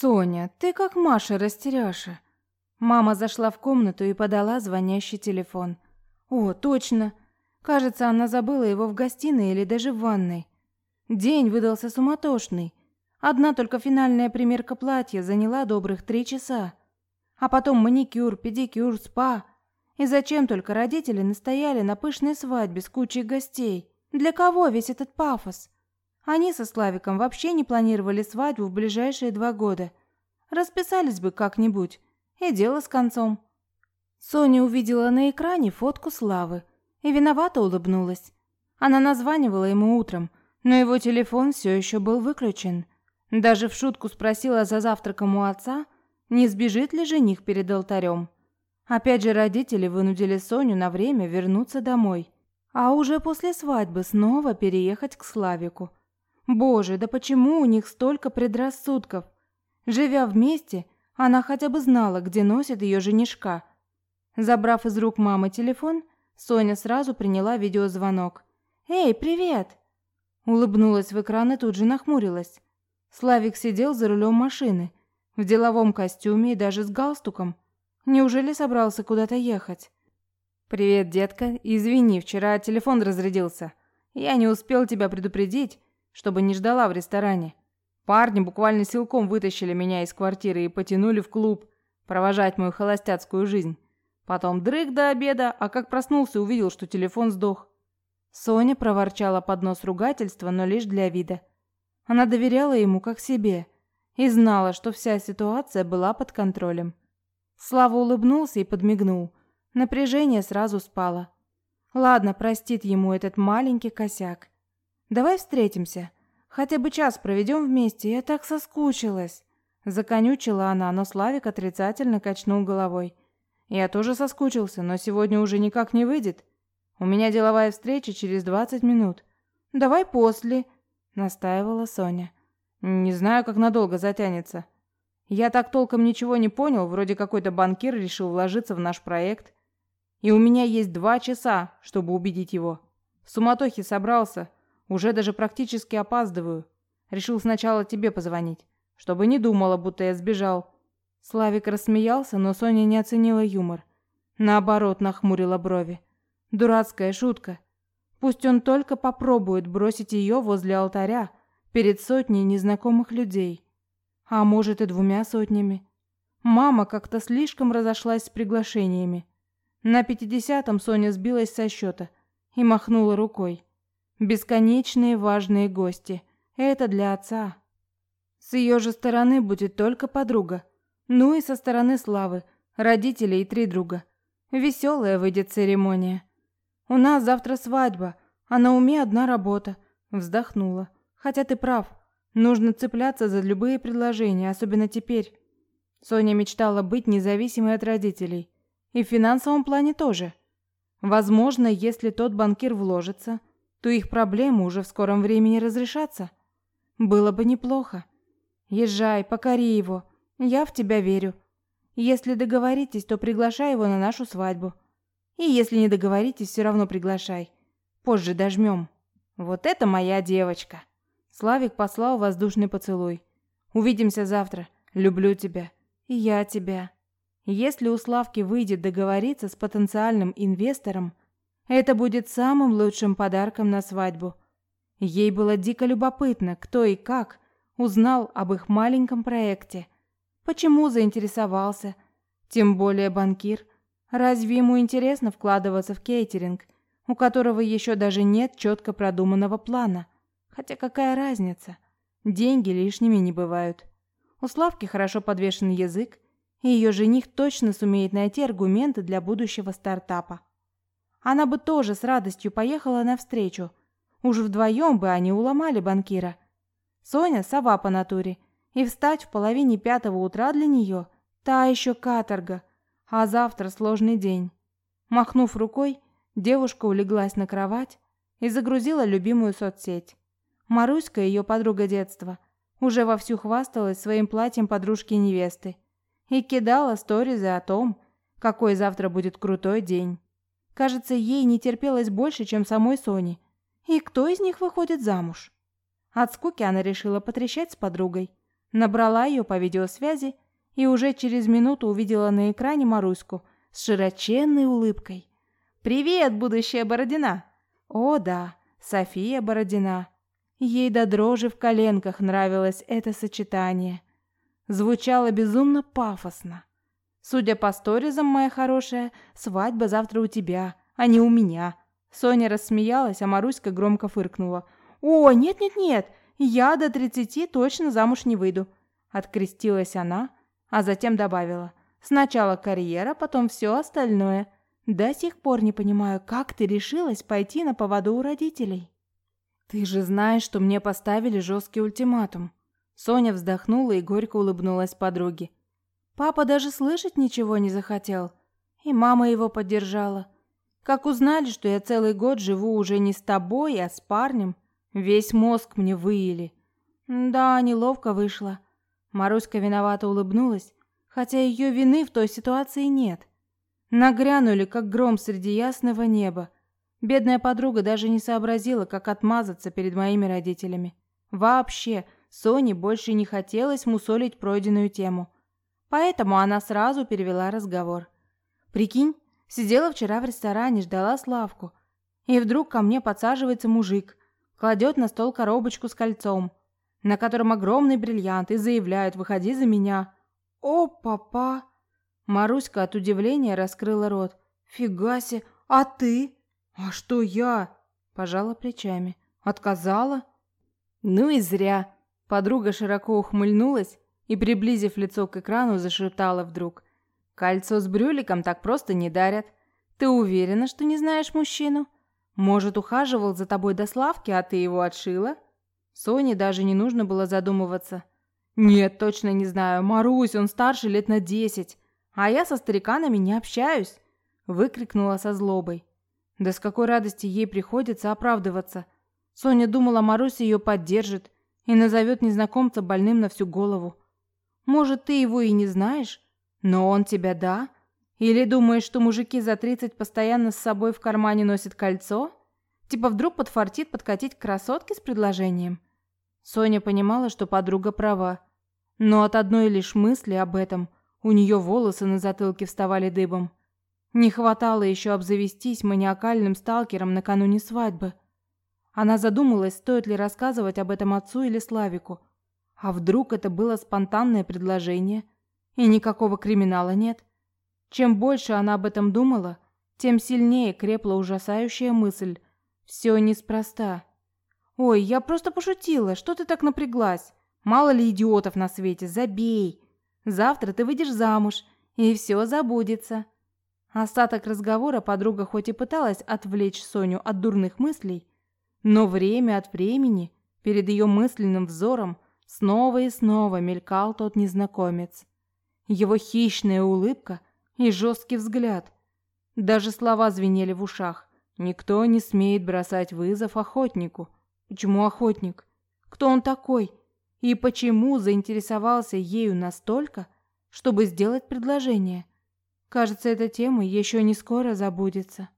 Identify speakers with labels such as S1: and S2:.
S1: «Соня, ты как Маша растеряша». Мама зашла в комнату и подала звонящий телефон. «О, точно. Кажется, она забыла его в гостиной или даже в ванной. День выдался суматошный. Одна только финальная примерка платья заняла добрых три часа. А потом маникюр, педикюр, спа. И зачем только родители настояли на пышной свадьбе с кучей гостей? Для кого весь этот пафос? Они со Славиком вообще не планировали свадьбу в ближайшие два года. Расписались бы как-нибудь, и дело с концом. Соня увидела на экране фотку Славы и виновато улыбнулась. Она названивала ему утром, но его телефон все еще был выключен. Даже в шутку спросила за завтраком у отца, не сбежит ли жених перед алтарем. Опять же родители вынудили Соню на время вернуться домой, а уже после свадьбы снова переехать к Славику. Боже, да почему у них столько предрассудков? Живя вместе, она хотя бы знала, где носит ее женишка. Забрав из рук мамы телефон, Соня сразу приняла видеозвонок. «Эй, привет!» Улыбнулась в экран и тут же нахмурилась. Славик сидел за рулем машины, в деловом костюме и даже с галстуком. Неужели собрался куда-то ехать? «Привет, детка. Извини, вчера телефон разрядился. Я не успел тебя предупредить, чтобы не ждала в ресторане. Парни буквально силком вытащили меня из квартиры и потянули в клуб провожать мою холостяцкую жизнь. Потом дрых до обеда, а как проснулся, увидел, что телефон сдох. Соня проворчала под нос ругательства, но лишь для вида. Она доверяла ему как себе и знала, что вся ситуация была под контролем. Слава улыбнулся и подмигнул. Напряжение сразу спало. Ладно, простит ему этот маленький косяк. Давай встретимся. Хотя бы час проведем вместе, я так соскучилась. Законючила она, но Славик отрицательно качнул головой. Я тоже соскучился, но сегодня уже никак не выйдет. У меня деловая встреча через двадцать минут. Давай после, настаивала Соня. Не знаю, как надолго затянется. Я так толком ничего не понял, вроде какой-то банкир решил вложиться в наш проект. И у меня есть два часа, чтобы убедить его. В суматохе собрался, уже даже практически опаздываю. Решил сначала тебе позвонить, чтобы не думала, будто я сбежал. Славик рассмеялся, но Соня не оценила юмор. Наоборот, нахмурила брови. Дурацкая шутка. Пусть он только попробует бросить ее возле алтаря перед сотней незнакомых людей. А может и двумя сотнями. Мама как-то слишком разошлась с приглашениями. На пятидесятом Соня сбилась со счета и махнула рукой. Бесконечные важные гости. Это для отца. С ее же стороны будет только подруга. Ну и со стороны Славы, родители и три друга. Веселая выйдет церемония. У нас завтра свадьба, а на уме одна работа. Вздохнула. Хотя ты прав. Нужно цепляться за любые предложения, особенно теперь. Соня мечтала быть независимой от родителей. И в финансовом плане тоже. Возможно, если тот банкир вложится, то их проблемы уже в скором времени разрешатся. Было бы неплохо. Езжай, покори его. Я в тебя верю. Если договоритесь, то приглашай его на нашу свадьбу. И если не договоритесь, все равно приглашай. Позже дожмем. Вот это моя девочка. Славик послал воздушный поцелуй. Увидимся завтра. Люблю тебя. И я тебя. Если у Славки выйдет договориться с потенциальным инвестором, это будет самым лучшим подарком на свадьбу. Ей было дико любопытно, кто и как узнал об их маленьком проекте. Почему заинтересовался? Тем более банкир. Разве ему интересно вкладываться в кейтеринг, у которого еще даже нет четко продуманного плана? Хотя какая разница? Деньги лишними не бывают. У Славки хорошо подвешен язык, и ее жених точно сумеет найти аргументы для будущего стартапа. Она бы тоже с радостью поехала навстречу. Уж вдвоем бы они уломали банкира. Соня – сова по натуре, и встать в половине пятого утра для нее – та еще каторга, а завтра сложный день. Махнув рукой, девушка улеглась на кровать и загрузила любимую соцсеть. Маруська, ее подруга детства, уже вовсю хвасталась своим платьем подружки-невесты и кидала сторизы о том, какой завтра будет крутой день. Кажется, ей не терпелось больше, чем самой Соне. И кто из них выходит замуж? От скуки она решила потрещать с подругой. Набрала ее по видеосвязи и уже через минуту увидела на экране Маруську с широченной улыбкой. «Привет, будущая Бородина!» «О, да, София Бородина!» Ей до дрожи в коленках нравилось это сочетание. Звучало безумно пафосно. «Судя по сторизам, моя хорошая, свадьба завтра у тебя, а не у меня». Соня рассмеялась, а Маруська громко фыркнула. «О, нет-нет-нет, я до тридцати точно замуж не выйду», — открестилась она, а затем добавила. «Сначала карьера, потом все остальное. До сих пор не понимаю, как ты решилась пойти на поводу у родителей». «Ты же знаешь, что мне поставили жесткий ультиматум». Соня вздохнула и горько улыбнулась подруге. «Папа даже слышать ничего не захотел. И мама его поддержала. Как узнали, что я целый год живу уже не с тобой, а с парнем, весь мозг мне выели. Да, неловко вышло. Маруська виновато улыбнулась, хотя ее вины в той ситуации нет. Нагрянули, как гром среди ясного неба. Бедная подруга даже не сообразила, как отмазаться перед моими родителями. Вообще, Соне больше не хотелось мусолить пройденную тему. Поэтому она сразу перевела разговор. Прикинь, Сидела вчера в ресторане, ждала Славку. И вдруг ко мне подсаживается мужик, кладет на стол коробочку с кольцом, на котором огромный бриллиант, и заявляет «Выходи за меня». «О, папа!» Маруська от удивления раскрыла рот. «Фига себе! А ты?» «А что я?» Пожала плечами. «Отказала?» «Ну и зря!» Подруга широко ухмыльнулась и, приблизив лицо к экрану, зашептала вдруг. Кольцо с брюликом так просто не дарят. Ты уверена, что не знаешь мужчину? Может, ухаживал за тобой до Славки, а ты его отшила? Соне даже не нужно было задумываться. Нет, точно не знаю. Марусь, он старше лет на десять. А я со стариканами не общаюсь, выкрикнула со злобой. Да с какой радости ей приходится оправдываться. Соня думала, Марусь ее поддержит и назовет незнакомца больным на всю голову. Может, ты его и не знаешь? Но он тебя да? Или думаешь, что мужики за 30 постоянно с собой в кармане носят кольцо? Типа вдруг подфартит подкатить к красотке с предложением? Соня понимала, что подруга права. Но от одной лишь мысли об этом у нее волосы на затылке вставали дыбом. Не хватало еще обзавестись маниакальным сталкером накануне свадьбы. Она задумалась, стоит ли рассказывать об этом отцу или Славику. А вдруг это было спонтанное предложение – и никакого криминала нет. Чем больше она об этом думала, тем сильнее крепла ужасающая мысль. Все неспроста. Ой, я просто пошутила. Что ты так напряглась? Мало ли идиотов на свете, забей. Завтра ты выйдешь замуж, и все забудется. Остаток разговора подруга хоть и пыталась отвлечь Соню от дурных мыслей, но время от времени перед ее мысленным взором снова и снова мелькал тот незнакомец его хищная улыбка и жесткий взгляд. Даже слова звенели в ушах. Никто не смеет бросать вызов охотнику. Почему охотник? Кто он такой? И почему заинтересовался ею настолько, чтобы сделать предложение? Кажется, эта тема еще не скоро забудется.